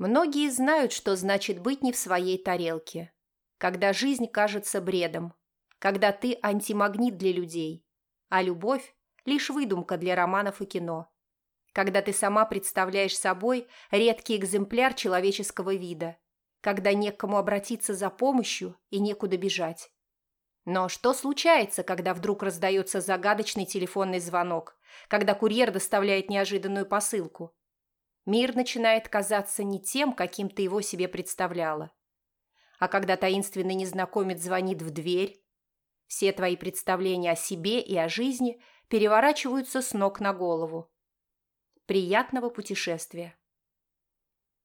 Многие знают, что значит быть не в своей тарелке. Когда жизнь кажется бредом. Когда ты антимагнит для людей. А любовь – лишь выдумка для романов и кино. Когда ты сама представляешь собой редкий экземпляр человеческого вида. Когда некому обратиться за помощью и некуда бежать. Но что случается, когда вдруг раздается загадочный телефонный звонок, когда курьер доставляет неожиданную посылку? Мир начинает казаться не тем, каким ты его себе представляла. А когда таинственный незнакомец звонит в дверь, все твои представления о себе и о жизни переворачиваются с ног на голову. Приятного путешествия!